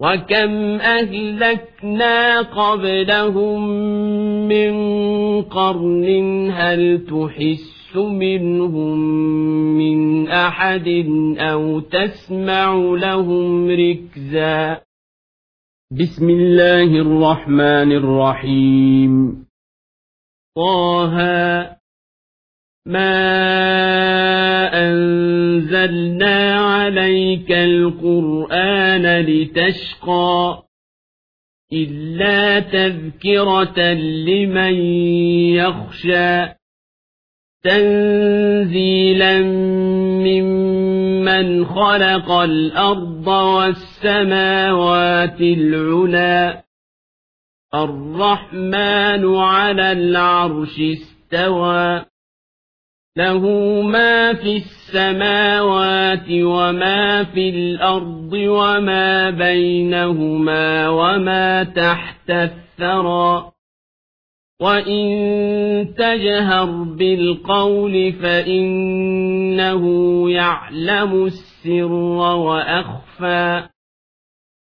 وكم أهلكنا قبلهم من قرن هل تحس منهم من أحد أو تسمع لهم ركزا بسم الله الرحمن الرحيم طه ما أنزلنا عليك القرآن لتشقى إلا تذكرة لمن يخشى تنزيلا ممن خلق الأرض والسماوات العلا الرحمن على العرش استوى له ما في السماوات وما في الأرض وما بينهما وما تحت الثرى وإن تجهر بالقول فإنه يعلم السر وأخفى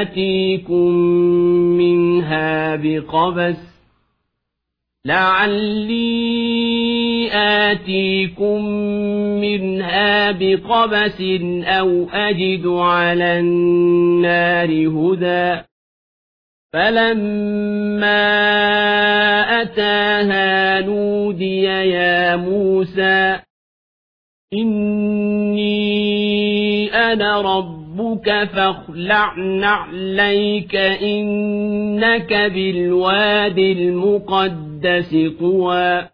آتيكم منها بقبس لعلي آتيكم منها بقبس أو أجد على النار هدى فلما أتاها نودي يا موسى إني أنا ربك فاخلع نعليك إنك بالواد المقدس طوى